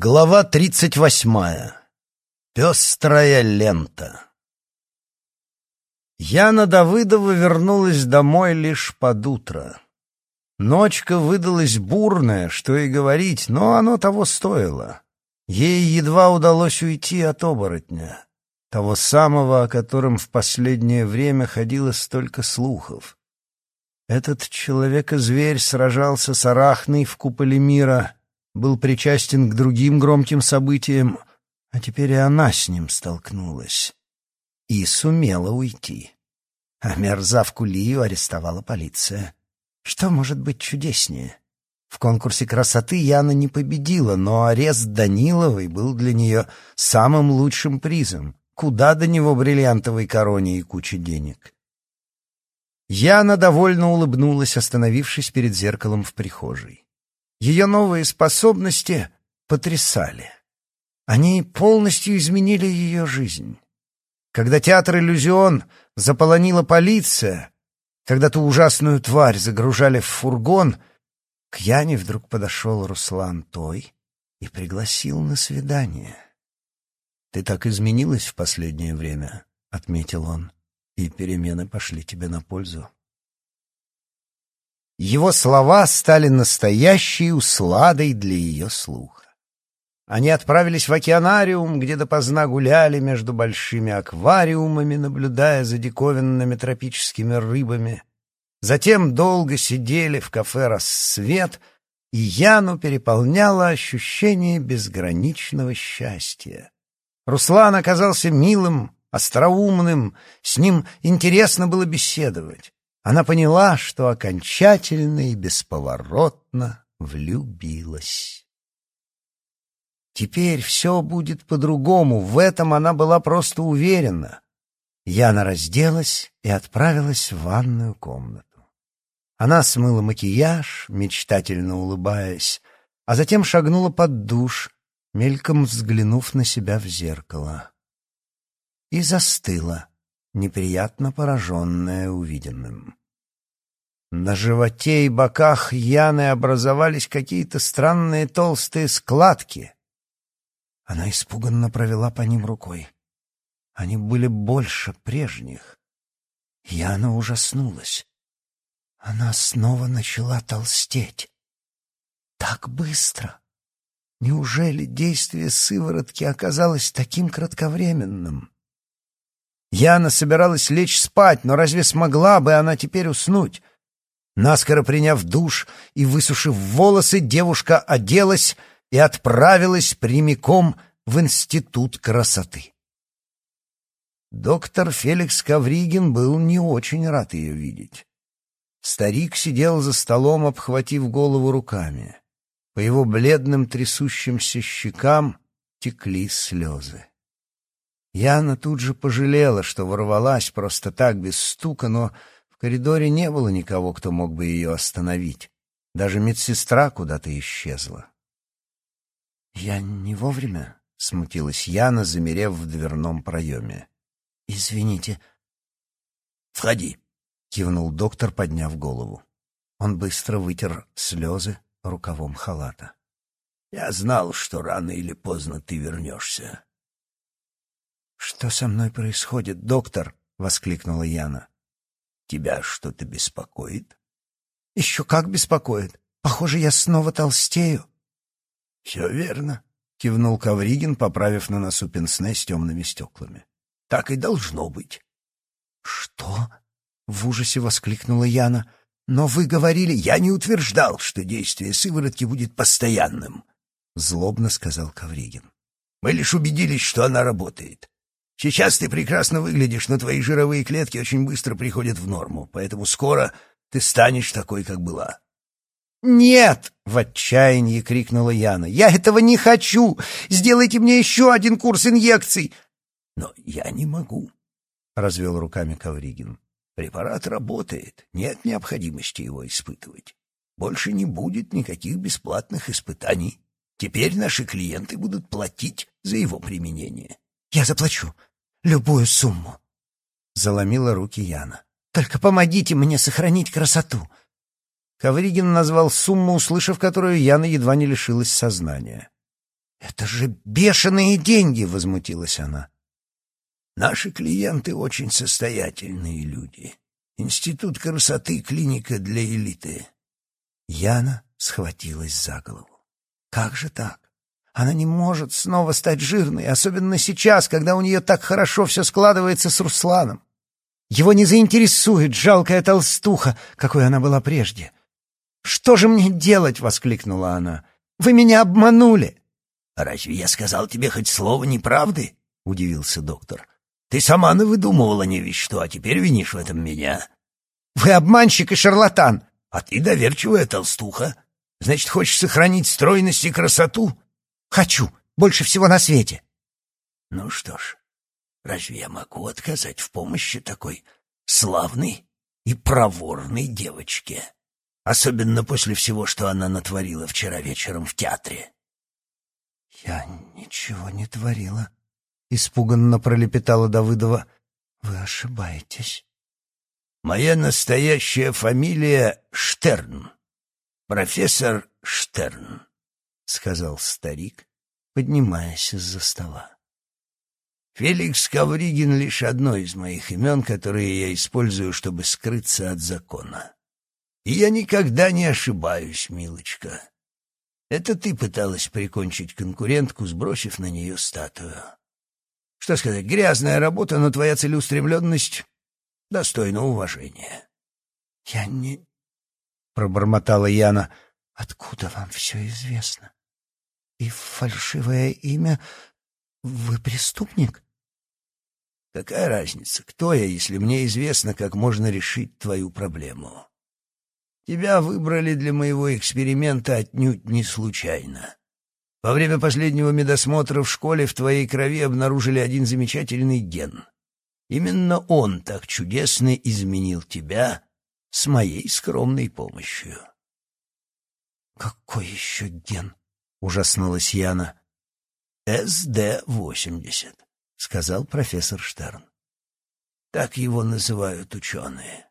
Глава тридцать восьмая. Пестрая лента. Яна Давыдова вернулась домой лишь под утро. Ночка выдалась бурная, что и говорить, но оно того стоило. Ей едва удалось уйти от оборотня, того самого, о котором в последнее время ходило столько слухов. Этот человека-зверь сражался с Арахной в куполе мира, был причастен к другим громким событиям, а теперь и она с ним столкнулась. И сумела уйти. А мерзавку Лию арестовала полиция. Что может быть чудеснее? В конкурсе красоты Яна не победила, но арест Даниловой был для нее самым лучшим призом. Куда до него бриллиантовой короне и куча денег? Яна довольно улыбнулась, остановившись перед зеркалом в прихожей. Ее новые способности потрясали. Они полностью изменили ее жизнь. Когда театр «Иллюзион» заполонила полиция, когда ту ужасную тварь загружали в фургон, к Яне вдруг подошел Руслан Той и пригласил на свидание. «Ты так изменилась в последнее время», — отметил он и перемены пошли тебе на пользу. Его слова стали настоящей усладой для ее слуха. Они отправились в океанариум, где допоздна гуляли между большими аквариумами, наблюдая за диковинными тропическими рыбами. Затем долго сидели в кафе «Рассвет», и Яну переполняло ощущение безграничного счастья. Руслан оказался милым, остроумным, с ним интересно было беседовать. Она поняла, что окончательно и бесповоротно влюбилась. Теперь все будет по-другому, в этом она была просто уверена. Яна разделась и отправилась в ванную комнату. Она смыла макияж, мечтательно улыбаясь, а затем шагнула под душ, мельком взглянув на себя в зеркало и застыла, неприятно пораженная увиденным. На животе и боках Яны образовались какие-то странные толстые складки. Она испуганно провела по ним рукой. Они были больше прежних. Яна ужаснулась. Она снова начала толстеть. Так быстро! Неужели действие сыворотки оказалось таким кратковременным? Яна собиралась лечь спать, но разве смогла бы она теперь уснуть? Наскоро приняв душ и высушив волосы, девушка оделась и отправилась прямиком в Институт красоты. Доктор Феликс Кавригин был не очень рад ее видеть. Старик сидел за столом, обхватив голову руками. По его бледным трясущимся щекам текли слезы. Яна тут же пожалела, что ворвалась просто так, без стука, но в коридоре не было никого, кто мог бы ее остановить. Даже медсестра куда-то исчезла. «Я не вовремя?» — смутилась Яна, замерев в дверном проеме. «Извините». «Входи», — кивнул доктор, подняв голову. Он быстро вытер слезы рукавом халата. «Я знал, что рано или поздно ты вернешься. «Что со мной происходит, доктор?» — воскликнула Яна. «Тебя что-то беспокоит?» «Еще как беспокоит. Похоже, я снова толстею». «Все верно», — кивнул Кавригин, поправив на носу пенсне с темными стеклами. «Так и должно быть». «Что?» — в ужасе воскликнула Яна. «Но вы говорили...» «Я не утверждал, что действие сыворотки будет постоянным», — злобно сказал Кавригин. «Мы лишь убедились, что она работает. Сейчас ты прекрасно выглядишь, но твои жировые клетки очень быстро приходят в норму, поэтому скоро ты станешь такой, как была. «Нет!» — в отчаянии крикнула Яна. «Я этого не хочу! Сделайте мне еще один курс инъекций!» «Но я не могу», — развел руками Ковригин. «Препарат работает, нет необходимости его испытывать. Больше не будет никаких бесплатных испытаний. Теперь наши клиенты будут платить за его применение». «Я заплачу любую сумму. Заломила руки Яна. Только помогите мне сохранить красоту. Ковригин назвал сумму, услышав которую Яна едва не лишилась сознания. «Это же бешеные деньги!» — возмутилась она. «Наши клиенты очень состоятельные люди. Институт красоты — клиника для элиты». Яна схватилась за голову. «Как же так? Она не может снова стать жирной, особенно сейчас, когда у нее так хорошо все складывается с Русланом. Его не заинтересует жалкая толстуха, какой она была прежде. «Что же мне делать?» — воскликнула она. «Вы меня обманули!» «Разве я сказал тебе хоть слово неправды?» — удивился доктор. «Ты сама навыдумывала не весь что, а теперь винишь в этом меня». «Вы обманщик и шарлатан!» «А ты доверчивая толстуха. Значит, хочешь сохранить стройность и красоту?» «Хочу. Больше всего на свете». «Ну что ж, разве я могу отказать в помощи такой славной и проворной девочке?» Особенно после всего, что она натворила вчера вечером в театре. «Я ничего не творила», — испуганно пролепетала Давыдова. «Вы ошибаетесь». «Моя настоящая фамилия Штерн. Профессор Штерн», — сказал старик, поднимаясь из-за стола. «Феликс Ковригин — лишь одно из моих имен, которые я использую, чтобы скрыться от закона». И я никогда не ошибаюсь, милочка. Это ты пыталась прикончить конкурентку, сбросив на нее статую. Что сказать, грязная работа, но твоя целеустремленность достойна уважения. — Я не... — пробормотала Яна. — Откуда вам все известно? И фальшивое имя... Вы преступник? — Какая разница, кто я, если мне известно, как можно решить твою проблему? Тебя выбрали для моего эксперимента отнюдь не случайно. Во время последнего медосмотра в школе в твоей крови обнаружили один замечательный ген. Именно он так чудесно изменил тебя с моей скромной помощью. «Какой еще ген?» — ужаснулась Яна. «СД-80», — сказал профессор Штерн. «Так его называют ученые.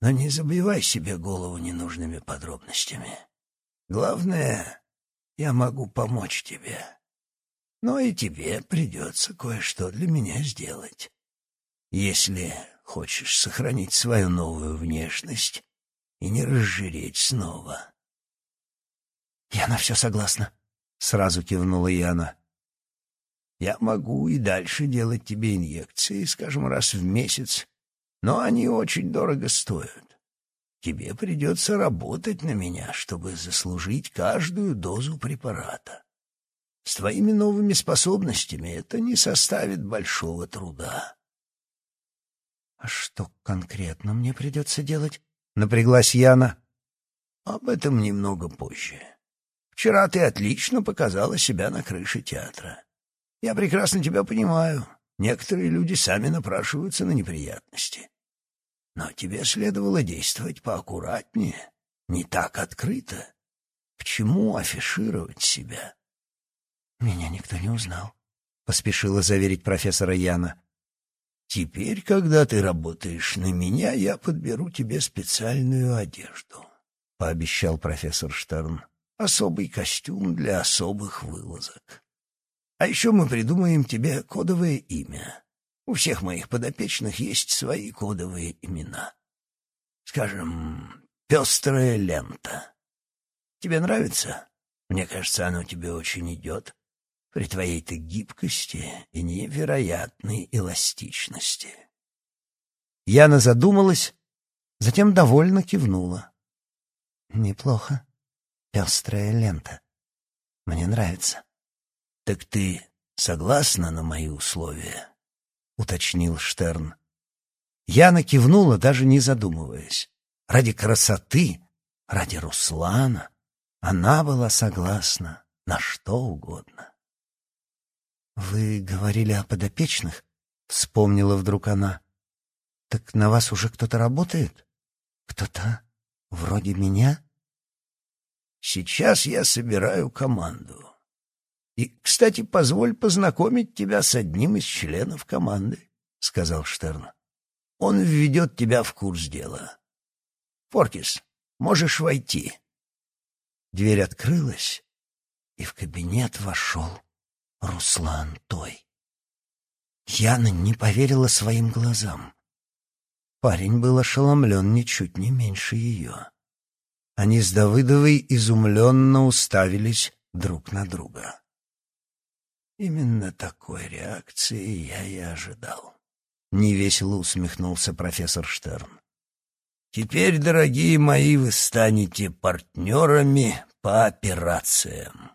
Но не забивай себе голову ненужными подробностями. Главное, я могу помочь тебе. Но и тебе придется кое-что для меня сделать. Если хочешь сохранить свою новую внешность и не разжиреть снова. — Я на все согласна, — сразу кивнула Яна. — Я могу и дальше делать тебе инъекции, скажем, раз в месяц, но они очень дорого стоят. Тебе придется работать на меня, чтобы заслужить каждую дозу препарата. С твоими новыми способностями это не составит большого труда. — А что конкретно мне придется делать? — напряглась Яна. — Об этом немного позже. Вчера ты отлично показала себя на крыше театра. Я прекрасно тебя понимаю. Некоторые люди сами напрашиваются на неприятности. Но тебе следовало действовать поаккуратнее, не так открыто. К чему афишировать себя? Меня никто не узнал, поспешила заверить профессора Яна. Теперь, когда ты работаешь на меня, я подберу тебе специальную одежду, пообещал профессор Штерн. Особый костюм для особых вылазок. А еще мы придумаем тебе кодовое имя. У всех моих подопечных есть свои кодовые имена. Скажем, «Пестрая лента». Тебе нравится? Мне кажется, оно тебе очень идет при твоей-то гибкости и невероятной эластичности. Яна задумалась, затем довольно кивнула. «Неплохо. Пестрая лента. Мне нравится». «Так ты согласна на мои условия?» — уточнил Штерн. Яна кивнула, даже не задумываясь. Ради красоты, ради Руслана она была согласна на что угодно. «Вы говорили о подопечных?» — вспомнила вдруг она. «Так на вас уже кто-то работает? Кто-то вроде меня?» «Сейчас я собираю команду. И, кстати, позволь познакомить тебя с одним из членов команды, — сказал Штерн. Он введет тебя в курс дела. Форкис, можешь войти. Дверь открылась, и в кабинет вошел Руслан Той. Яна не поверила своим глазам. Парень был ошеломлен ничуть не меньше ее. Они с Давыдовой изумленно уставились друг на друга. Именно такой реакции я и ожидал. Невесело усмехнулся профессор Штерн. Теперь, дорогие мои, вы станете партнерами по операциям.